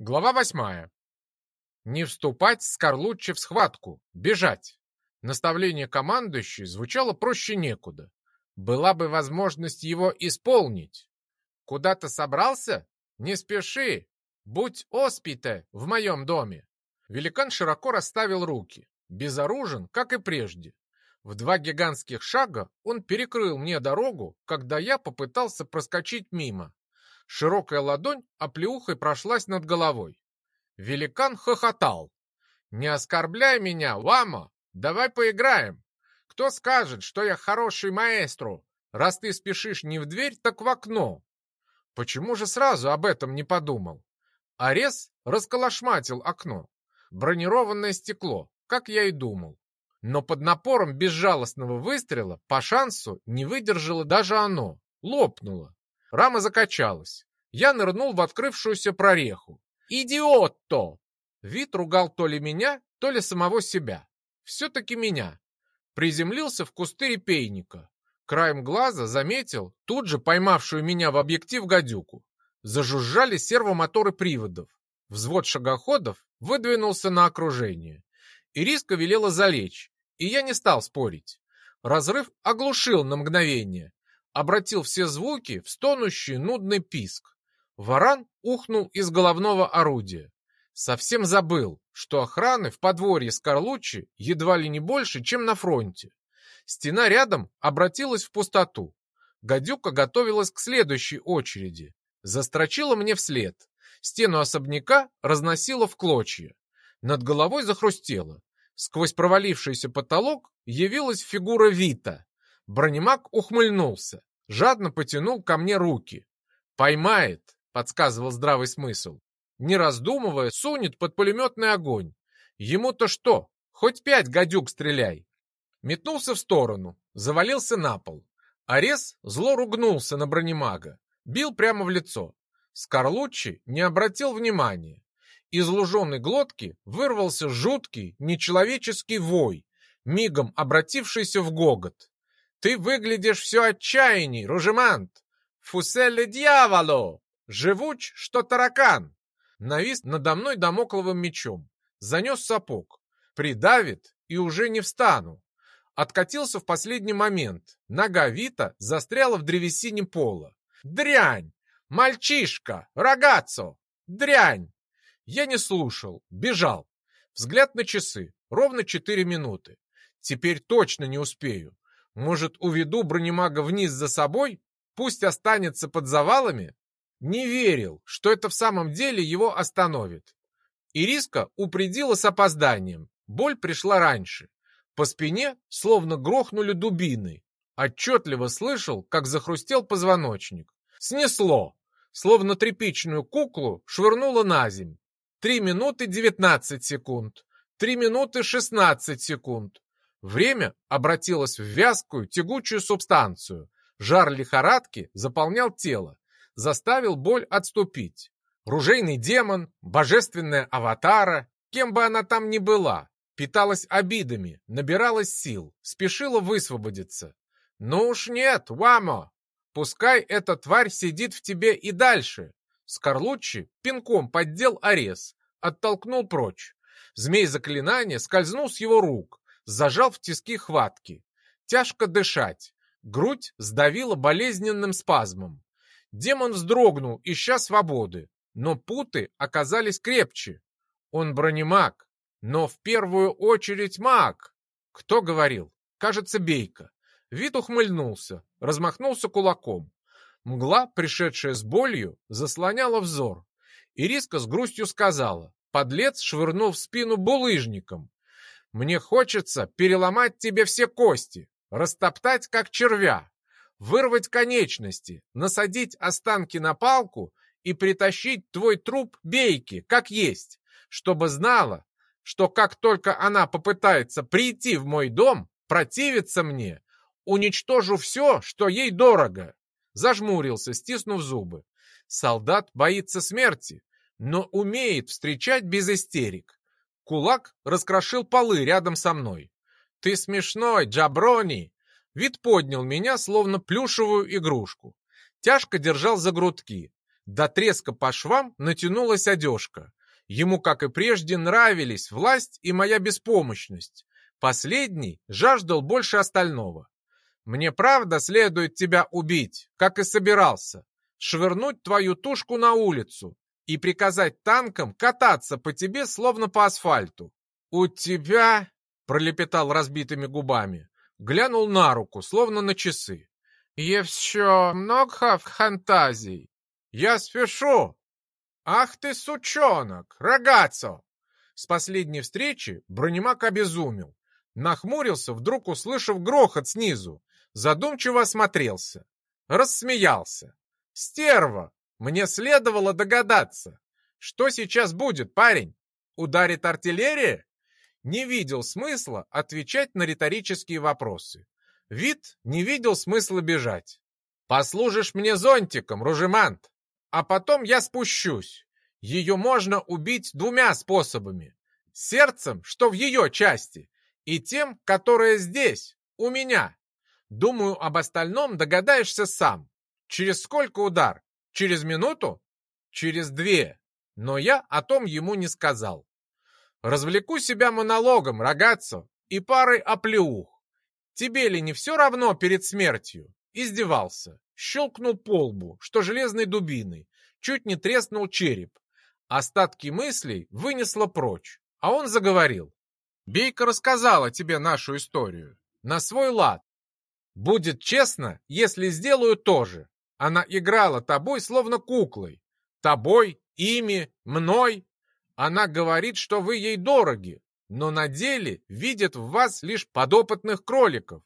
Глава восьмая. Не вступать с Карлуччи в схватку, бежать. Наставление командующей звучало проще некуда. Была бы возможность его исполнить. Куда ты собрался? Не спеши. Будь оспите в моем доме. Великан широко расставил руки, безоружен, как и прежде. В два гигантских шага он перекрыл мне дорогу, когда я попытался проскочить мимо. Широкая ладонь оплеухой прошлась над головой. Великан хохотал. «Не оскорбляй меня, лама! Давай поиграем! Кто скажет, что я хороший маэстро, раз ты спешишь не в дверь, так в окно?» Почему же сразу об этом не подумал? Арес расколошматил окно. Бронированное стекло, как я и думал. Но под напором безжалостного выстрела по шансу не выдержало даже оно, лопнуло. Рама закачалась. Я нырнул в открывшуюся прореху. «Идиот-то!» Вид ругал то ли меня, то ли самого себя. Все-таки меня. Приземлился в кусты репейника. Краем глаза заметил тут же поймавшую меня в объектив гадюку. Зажужжали сервомоторы приводов. Взвод шагоходов выдвинулся на окружение. Ириска велела залечь, и я не стал спорить. Разрыв оглушил на мгновение, обратил все звуки в стонущий нудный писк. Варан ухнул из головного орудия. Совсем забыл, что охраны в подворье Скорлуччи едва ли не больше, чем на фронте. Стена рядом обратилась в пустоту. Гадюка готовилась к следующей очереди. Застрочила мне вслед. Стену особняка разносила в клочья. Над головой захрустело. Сквозь провалившийся потолок явилась фигура Вита. Бронемаг ухмыльнулся жадно потянул ко мне руки. «Поймает», — подсказывал здравый смысл. Не раздумывая, сунет под пулеметный огонь. Ему-то что? Хоть пять гадюк стреляй. Метнулся в сторону, завалился на пол. Арес зло ругнулся на бронемага, бил прямо в лицо. Скорлуччи не обратил внимания. Из луженой глотки вырвался жуткий, нечеловеческий вой, мигом обратившийся в гогот. Ты выглядишь все отчаянней, Ружемант! Фуселе дьяволо! Живуч, что таракан!» Навис надо мной домокловым мечом. Занес сапог. Придавит, и уже не встану. Откатился в последний момент. Нога Вита застряла в древесине пола. «Дрянь! Мальчишка! Рогацо! Дрянь!» Я не слушал, бежал. Взгляд на часы. Ровно четыре минуты. Теперь точно не успею. Может, уведу бронемага вниз за собой? Пусть останется под завалами? Не верил, что это в самом деле его остановит. Ириска упредила с опозданием. Боль пришла раньше. По спине словно грохнули дубиной. Отчетливо слышал, как захрустел позвоночник. Снесло, словно тряпичную куклу швырнуло на земь. Три минуты девятнадцать секунд. Три минуты шестнадцать секунд. Время обратилось в вязкую, тягучую субстанцию. Жар лихорадки заполнял тело, заставил боль отступить. Ружейный демон, божественная аватара, кем бы она там ни была, питалась обидами, набиралась сил, спешила высвободиться. Ну уж нет, Вамо, пускай эта тварь сидит в тебе и дальше. Скорлуччи пинком поддел Арес, оттолкнул прочь. Змей заклинания скользнул с его рук, зажал в тиски хватки. Тяжко дышать. Грудь сдавила болезненным спазмом. Демон вздрогнул, ища свободы, но путы оказались крепче. Он бронемаг, но в первую очередь маг. Кто говорил? Кажется, Бейка. Вид ухмыльнулся, размахнулся кулаком. Мгла, пришедшая с болью, заслоняла взор. Ириска с грустью сказала. Подлец швырнул в спину булыжником. Мне хочется переломать тебе все кости, растоптать как червя, вырвать конечности, насадить останки на палку и притащить твой труп бейки, как есть, чтобы знала, что как только она попытается прийти в мой дом, противиться мне, уничтожу все, что ей дорого. Зажмурился, стиснув зубы. Солдат боится смерти, но умеет встречать без истерик. Кулак раскрошил полы рядом со мной. «Ты смешной, Джаброни!» Вид поднял меня, словно плюшевую игрушку. Тяжко держал за грудки. До треска по швам натянулась одежка. Ему, как и прежде, нравились власть и моя беспомощность. Последний жаждал больше остального. Мне правда следует тебя убить, как и собирался, швырнуть твою тушку на улицу и приказать танкам кататься по тебе, словно по асфальту. У тебя, пролепетал разбитыми губами, глянул на руку, словно на часы. Еще много фантазий. Я спешу. Ах ты, сучонок, рогацо! С последней встречи бронемак обезумел. Нахмурился, вдруг услышав грохот снизу. Задумчиво осмотрелся. Рассмеялся. Стерва! Мне следовало догадаться. Что сейчас будет, парень? Ударит артиллерия? Не видел смысла отвечать на риторические вопросы. Вид не видел смысла бежать. Послужишь мне зонтиком, Ружемант, а потом я спущусь. Ее можно убить двумя способами. Сердцем, что в ее части, и тем, которое здесь, у меня. Думаю, об остальном догадаешься сам. Через сколько удар? Через минуту? Через две. Но я о том ему не сказал. Развлеку себя монологом, рогацо, и парой оплеух. Тебе ли не все равно перед смертью? Издевался. Щелкнул по лбу, что железной дубиной. Чуть не треснул череп. Остатки мыслей вынесло прочь. А он заговорил. Бейка рассказала тебе нашу историю. На свой лад. Будет честно, если сделаю то же. Она играла тобой, словно куклой. Тобой, ими, мной. Она говорит, что вы ей дороги, но на деле видит в вас лишь подопытных кроликов,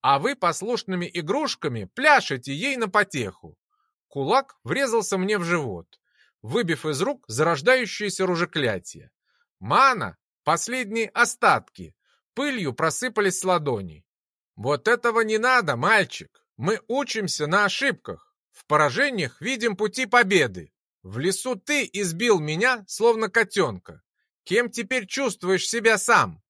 а вы послушными игрушками пляшете ей на потеху. Кулак врезался мне в живот, выбив из рук зарождающееся ружеклятие. Мана, последние остатки, пылью просыпались с ладоней. Вот этого не надо, мальчик. Мы учимся на ошибках. В поражениях видим пути победы. В лесу ты избил меня, словно котенка. Кем теперь чувствуешь себя сам?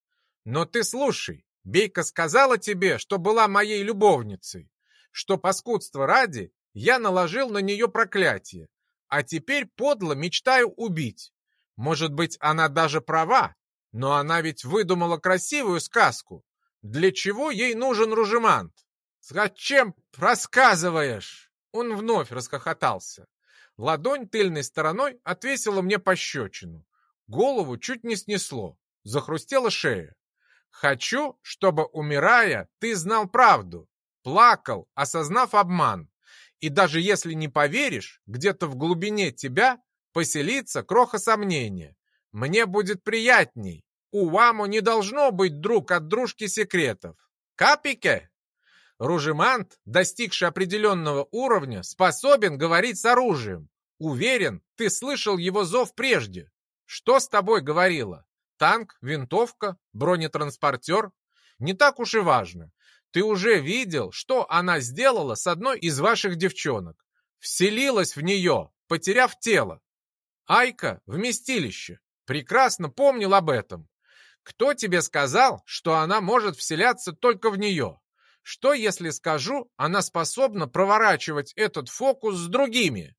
Но ты слушай, Бейка сказала тебе, что была моей любовницей, что паскудство ради я наложил на нее проклятие, а теперь подло мечтаю убить. Может быть, она даже права, но она ведь выдумала красивую сказку. Для чего ей нужен ружемант? Зачем рассказываешь? Он вновь расхохотался. Ладонь тыльной стороной отвесила мне пощечину. Голову чуть не снесло. Захрустела шея. Хочу, чтобы, умирая, ты знал правду. Плакал, осознав обман. И даже если не поверишь, где-то в глубине тебя поселится кроха сомнения. Мне будет приятней. У Ваму не должно быть друг от дружки секретов. Капике? Ружемант, достигший определенного уровня, способен говорить с оружием. Уверен, ты слышал его зов прежде. Что с тобой говорила? Танк, винтовка, бронетранспортер? Не так уж и важно. Ты уже видел, что она сделала с одной из ваших девчонок. Вселилась в нее, потеряв тело. Айка — вместилище. Прекрасно помнил об этом. Кто тебе сказал, что она может вселяться только в нее? Что, если скажу, она способна проворачивать этот фокус с другими?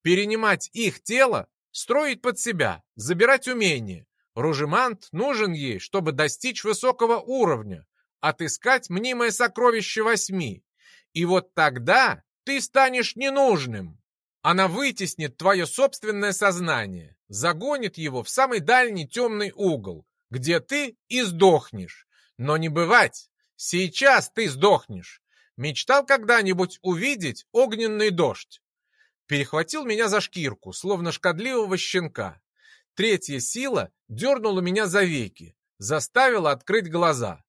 Перенимать их тело, строить под себя, забирать умения. Ружемант нужен ей, чтобы достичь высокого уровня, отыскать мнимое сокровище восьми. И вот тогда ты станешь ненужным. Она вытеснит твое собственное сознание, загонит его в самый дальний темный угол, где ты и сдохнешь. Но не бывать. Сейчас ты сдохнешь. Мечтал когда-нибудь увидеть огненный дождь? Перехватил меня за шкирку, словно шкодливого щенка. Третья сила дернула меня за веки, заставила открыть глаза.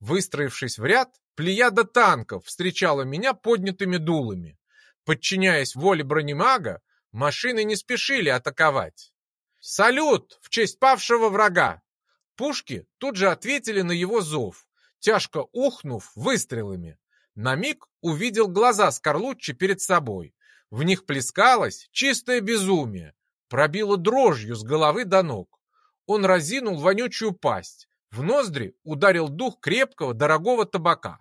Выстроившись в ряд, плеяда танков встречала меня поднятыми дулами. Подчиняясь воле бронемага, машины не спешили атаковать. «Салют в честь павшего врага!» Пушки тут же ответили на его зов, тяжко ухнув выстрелами. На миг увидел глаза Скорлуччи перед собой. В них плескалось чистое безумие, пробило дрожью с головы до ног. Он разинул вонючую пасть, в ноздри ударил дух крепкого, дорогого табака.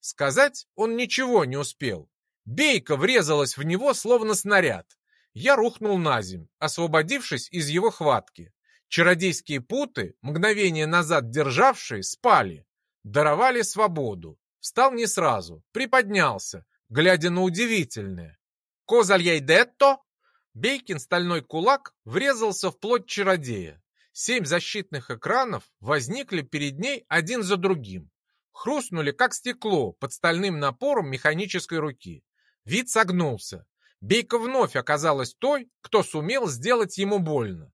Сказать он ничего не успел. Бейка врезалась в него, словно снаряд. Я рухнул на земь, освободившись из его хватки. Чародейские путы, мгновение назад державшие, спали. Даровали свободу. Встал не сразу, приподнялся, глядя на удивительное. «Козальяйдетто?» Бейкин стальной кулак врезался в плоть чародея. Семь защитных экранов возникли перед ней один за другим. Хрустнули, как стекло, под стальным напором механической руки. Вид согнулся. Бейка вновь оказалась той, кто сумел сделать ему больно.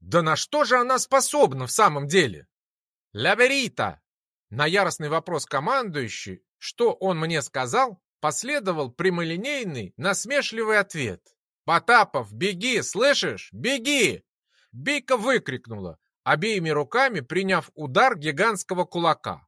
Да на что же она способна в самом деле? «Лаверита!» На яростный вопрос командующий, что он мне сказал, последовал прямолинейный, насмешливый ответ. «Потапов, беги, слышишь? Беги!» Бейка выкрикнула, обеими руками приняв удар гигантского кулака.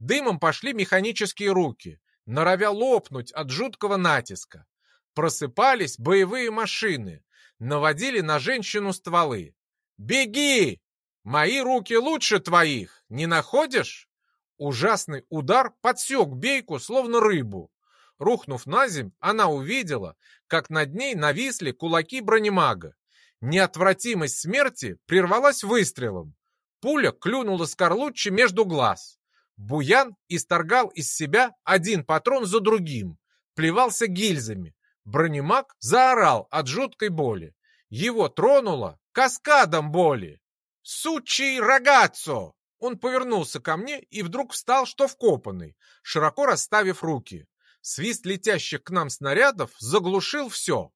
Дымом пошли механические руки, норовя лопнуть от жуткого натиска. Просыпались боевые машины, наводили на женщину стволы. «Беги! Мои руки лучше твоих, не находишь?» Ужасный удар подсек Бейку, словно рыбу. Рухнув на земь, она увидела, как над ней нависли кулаки бронемага. Неотвратимость смерти прервалась выстрелом. Пуля клюнула Скорлуччи между глаз. Буян исторгал из себя один патрон за другим, плевался гильзами. Бронемаг заорал от жуткой боли. Его тронуло каскадом боли. «Сучий рогацо!» Он повернулся ко мне и вдруг встал, что вкопанный, широко расставив руки. Свист летящих к нам снарядов заглушил все.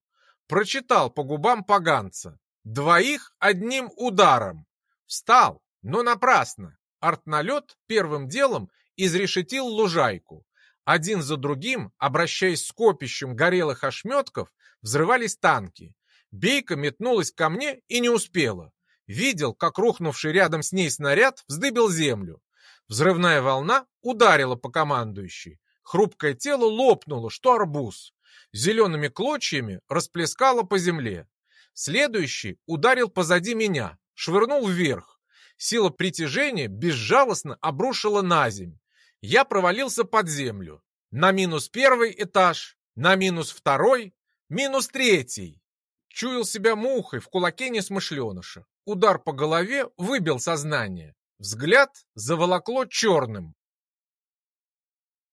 Прочитал по губам поганца. Двоих одним ударом. Встал, но напрасно. Артналет первым делом изрешетил лужайку. Один за другим, обращаясь с копищем горелых ошметков, взрывались танки. Бейка метнулась ко мне и не успела. Видел, как рухнувший рядом с ней снаряд вздыбил землю. Взрывная волна ударила по командующей. Хрупкое тело лопнуло, что арбуз. Зелеными клочьями расплескало по земле. Следующий ударил позади меня, швырнул вверх. Сила притяжения безжалостно обрушила на земь. Я провалился под землю. На минус первый этаж, на минус второй, минус третий. Чуял себя мухой в кулаке несмышленыша. Удар по голове выбил сознание. Взгляд заволокло черным.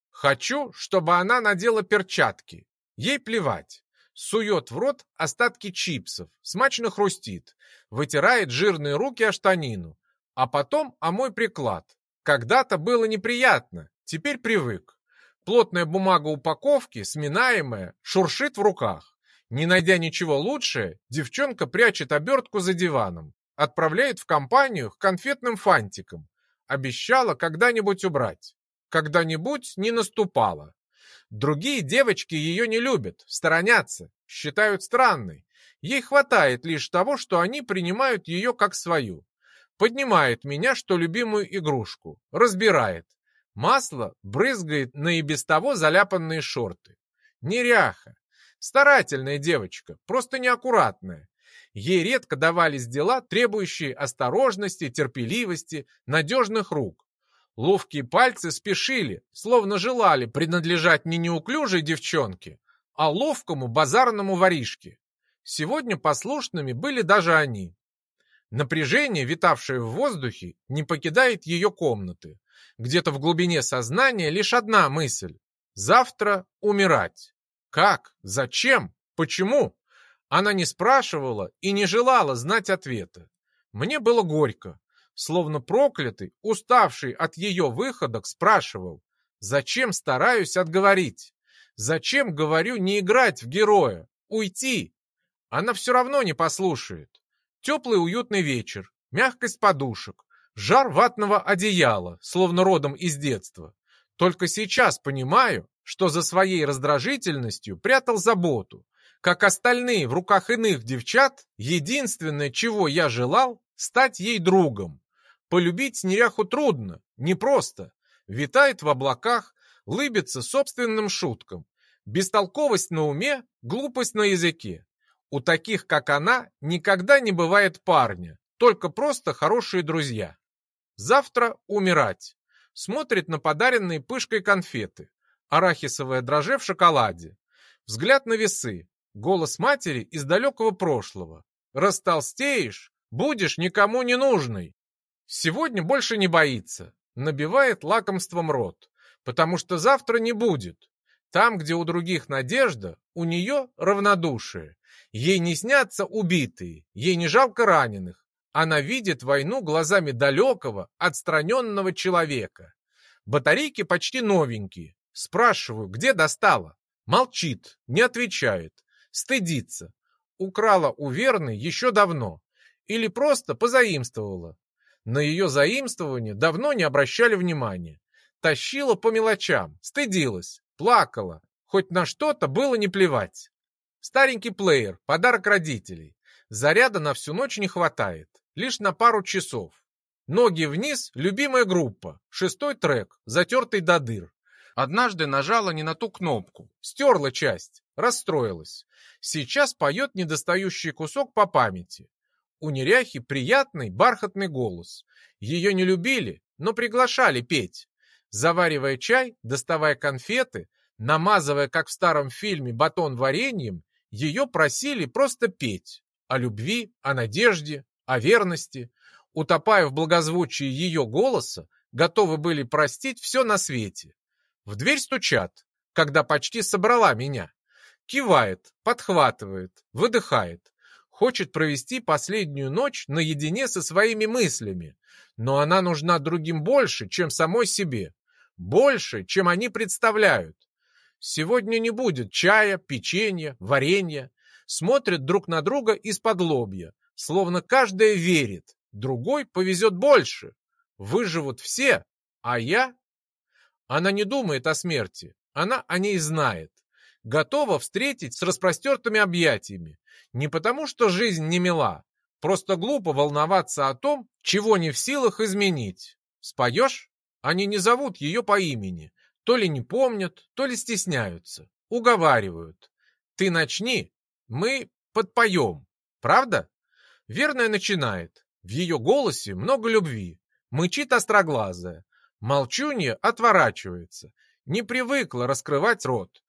Хочу, чтобы она надела перчатки. Ей плевать. Сует в рот остатки чипсов, смачно хрустит, вытирает жирные руки о штанину, а потом о мой приклад. Когда-то было неприятно, теперь привык. Плотная бумага упаковки, сминаемая, шуршит в руках. Не найдя ничего лучше, девчонка прячет обертку за диваном, отправляет в компанию к конфетным фантикам. Обещала когда-нибудь убрать. Когда-нибудь не наступала. Другие девочки ее не любят, сторонятся, считают странной. Ей хватает лишь того, что они принимают ее как свою. Поднимает меня, что любимую игрушку, разбирает. Масло брызгает на и без того заляпанные шорты. Неряха. Старательная девочка, просто неаккуратная. Ей редко давались дела, требующие осторожности, терпеливости, надежных рук. Ловкие пальцы спешили, словно желали принадлежать не неуклюжей девчонке, а ловкому базарному воришке. Сегодня послушными были даже они. Напряжение, витавшее в воздухе, не покидает ее комнаты. Где-то в глубине сознания лишь одна мысль – завтра умирать. Как? Зачем? Почему? Она не спрашивала и не желала знать ответа. Мне было горько. Словно проклятый, уставший от ее выходок, спрашивал, зачем стараюсь отговорить? Зачем говорю не играть в героя? Уйти? Она все равно не послушает. Теплый уютный вечер, мягкость подушек, жар ватного одеяла, словно родом из детства. Только сейчас понимаю, что за своей раздражительностью прятал заботу. Как остальные в руках иных девчат, единственное, чего я желал, стать ей другом. Полюбить неряху трудно, непросто. Витает в облаках, лыбится собственным шуткам. Бестолковость на уме, глупость на языке. У таких, как она, никогда не бывает парня, только просто хорошие друзья. Завтра умирать. Смотрит на подаренные пышкой конфеты. Арахисовое дрожжи в шоколаде. Взгляд на весы. Голос матери из далекого прошлого. Растолстеешь, будешь никому не нужный. Сегодня больше не боится, набивает лакомством рот, потому что завтра не будет. Там, где у других надежда, у нее равнодушие. Ей не снятся убитые, ей не жалко раненых. Она видит войну глазами далекого, отстраненного человека. Батарейки почти новенькие. Спрашиваю, где достала? Молчит, не отвечает, стыдится. Украла у Верны еще давно. Или просто позаимствовала. На ее заимствование давно не обращали внимания. Тащила по мелочам, стыдилась, плакала. Хоть на что-то было не плевать. Старенький плеер, подарок родителей. Заряда на всю ночь не хватает, лишь на пару часов. Ноги вниз, любимая группа, шестой трек, затертый до дыр. Однажды нажала не на ту кнопку, стерла часть, расстроилась. Сейчас поет недостающий кусок по памяти. У неряхи приятный бархатный голос. Ее не любили, но приглашали петь. Заваривая чай, доставая конфеты, намазывая, как в старом фильме, батон вареньем, ее просили просто петь о любви, о надежде, о верности. Утопая в благозвучии ее голоса, готовы были простить все на свете. В дверь стучат, когда почти собрала меня. Кивает, подхватывает, выдыхает. Хочет провести последнюю ночь наедине со своими мыслями. Но она нужна другим больше, чем самой себе. Больше, чем они представляют. Сегодня не будет чая, печенья, варенья. Смотрят друг на друга из-под лобья, словно каждая верит, другой повезет больше. Выживут все, а я... Она не думает о смерти, она о ней знает. Готова встретить с распростертыми объятиями. Не потому, что жизнь не мила, просто глупо волноваться о том, чего не в силах изменить. Споешь? Они не зовут ее по имени, то ли не помнят, то ли стесняются. Уговаривают. Ты начни, мы подпоем. Правда? Верная начинает. В ее голосе много любви. Мычит остроглазая. Молчунья отворачивается. Не привыкла раскрывать рот.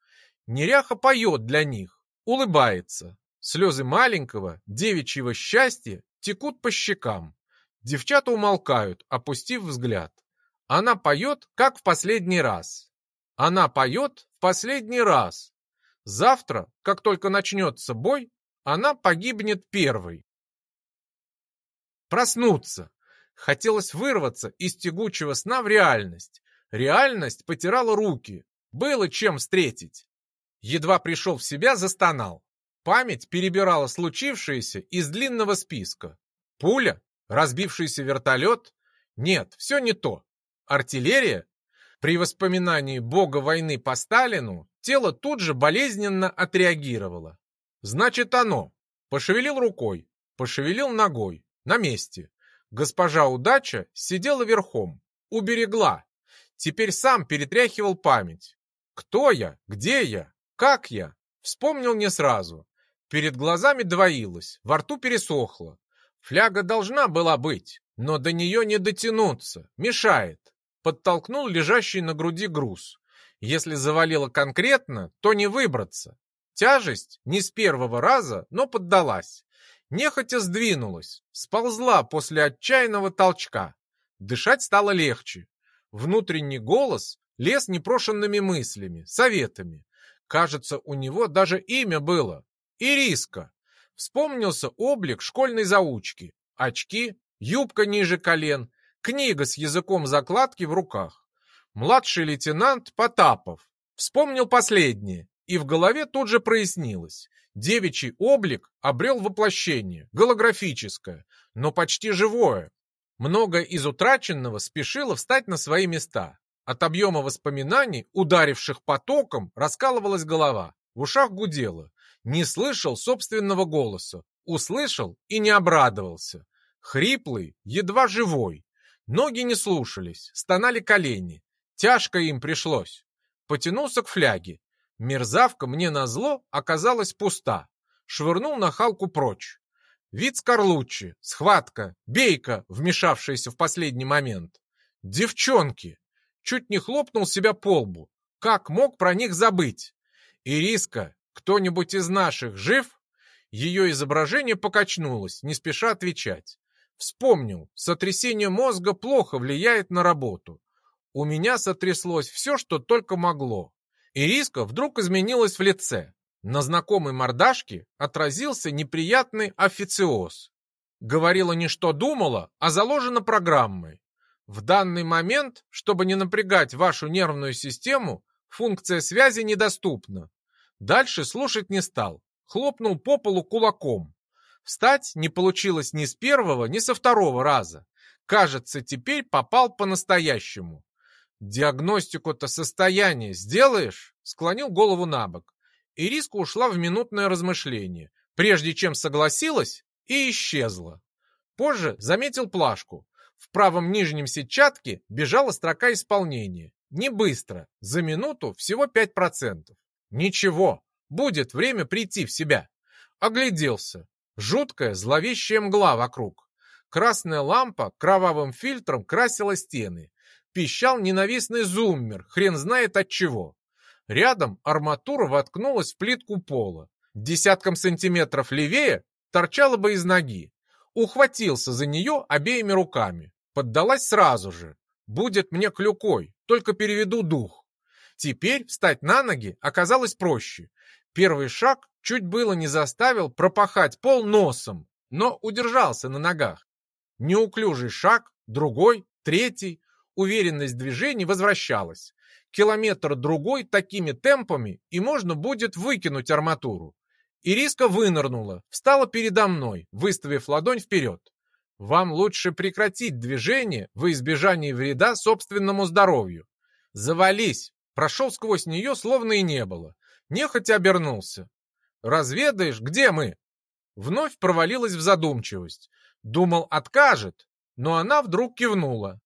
Неряха поет для них. Улыбается. Слезы маленького, девичьего счастья текут по щекам. Девчата умолкают, опустив взгляд. Она поет, как в последний раз. Она поет в последний раз. Завтра, как только начнется бой, она погибнет первой. Проснуться. Хотелось вырваться из тягучего сна в реальность. Реальность потирала руки. Было чем встретить. Едва пришел в себя, застонал. Память перебирала случившееся из длинного списка. Пуля? Разбившийся вертолет? Нет, все не то. Артиллерия? При воспоминании бога войны по Сталину тело тут же болезненно отреагировало. Значит, оно. Пошевелил рукой, пошевелил ногой, на месте. Госпожа Удача сидела верхом, уберегла. Теперь сам перетряхивал память. Кто я? Где я? Как я? Вспомнил не сразу. Перед глазами двоилось, во рту пересохло. Фляга должна была быть, но до нее не дотянуться, мешает подтолкнул лежащий на груди груз. Если завалило конкретно, то не выбраться. Тяжесть не с первого раза, но поддалась. Нехотя сдвинулась, сползла после отчаянного толчка. Дышать стало легче. Внутренний голос лез непрошенными мыслями, советами. Кажется, у него даже имя было. Ириска. Вспомнился облик школьной заучки. Очки, юбка ниже колен Книга с языком закладки в руках. Младший лейтенант Потапов. Вспомнил последнее, и в голове тут же прояснилось. Девичий облик обрел воплощение, голографическое, но почти живое. Многое из утраченного спешило встать на свои места. От объема воспоминаний, ударивших потоком, раскалывалась голова, в ушах гудело. Не слышал собственного голоса, услышал и не обрадовался. Хриплый, едва живой, Ноги не слушались, стонали колени. Тяжко им пришлось. Потянулся к фляге. Мерзавка мне назло оказалась пуста. Швырнул на халку прочь. Вид Скорлуччи, схватка, бейка, вмешавшаяся в последний момент. Девчонки! Чуть не хлопнул себя по лбу. Как мог про них забыть? Ириска, Кто-нибудь из наших жив?» Ее изображение покачнулось, не спеша отвечать. Вспомнил, сотрясение мозга плохо влияет на работу. У меня сотряслось все, что только могло. Ириска вдруг изменилась в лице. На знакомой мордашке отразился неприятный официоз. Говорила не что думала, а заложена программой. В данный момент, чтобы не напрягать вашу нервную систему, функция связи недоступна. Дальше слушать не стал. Хлопнул по полу кулаком. Встать не получилось ни с первого, ни со второго раза. Кажется, теперь попал по-настоящему. «Диагностику-то состояния сделаешь?» Склонил голову на бок. Ириска ушла в минутное размышление, прежде чем согласилась и исчезла. Позже заметил плашку. В правом нижнем сетчатке бежала строка исполнения. Не быстро, за минуту всего 5%. Ничего, будет время прийти в себя. Огляделся. Жуткая зловещая мгла вокруг. Красная лампа кровавым фильтром красила стены. Пищал ненавистный зуммер, хрен знает от чего. Рядом арматура воткнулась в плитку пола. Десятком сантиметров левее торчала бы из ноги. Ухватился за нее обеими руками. Поддалась сразу же. Будет мне клюкой, только переведу дух. Теперь встать на ноги оказалось проще. Первый шаг чуть было не заставил пропахать пол носом, но удержался на ногах. Неуклюжий шаг, другой, третий. Уверенность движений возвращалась. Километр-другой такими темпами, и можно будет выкинуть арматуру. Ириска вынырнула, встала передо мной, выставив ладонь вперед. Вам лучше прекратить движение во избежание вреда собственному здоровью. Завались! Прошел сквозь нее, словно и не было. Нехотя обернулся. Разведаешь, где мы? Вновь провалилась в задумчивость. Думал, откажет, но она вдруг кивнула.